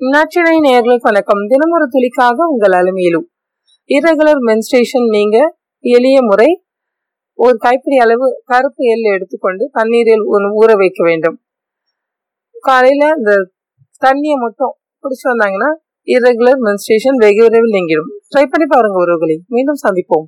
நச்சினை நேர்களுக்கு வணக்கம். தினமொரு துளிக்காக உங்கள் அலுமையிலும். இரகுலர் மென்ஸ்டேஷன் நீங்க எளிய முறை ஒரு கைப்பிடி அளவு கருப்பு எல் எடுத்துக்கொண்டு தண்ணீரில் ஊற வைக்க வேண்டும். காலையில இந்த தண்ணியை மட்டும் குடிச்சு வந்தாங்கன்னா இரகுலர் மென்ஸ்டேஷன் வெகு விரைவில் நீங்கிடும். ட்ரை பண்ணி பாருங்க உறவுகளை. மீண்டும் சந்திப்போம்.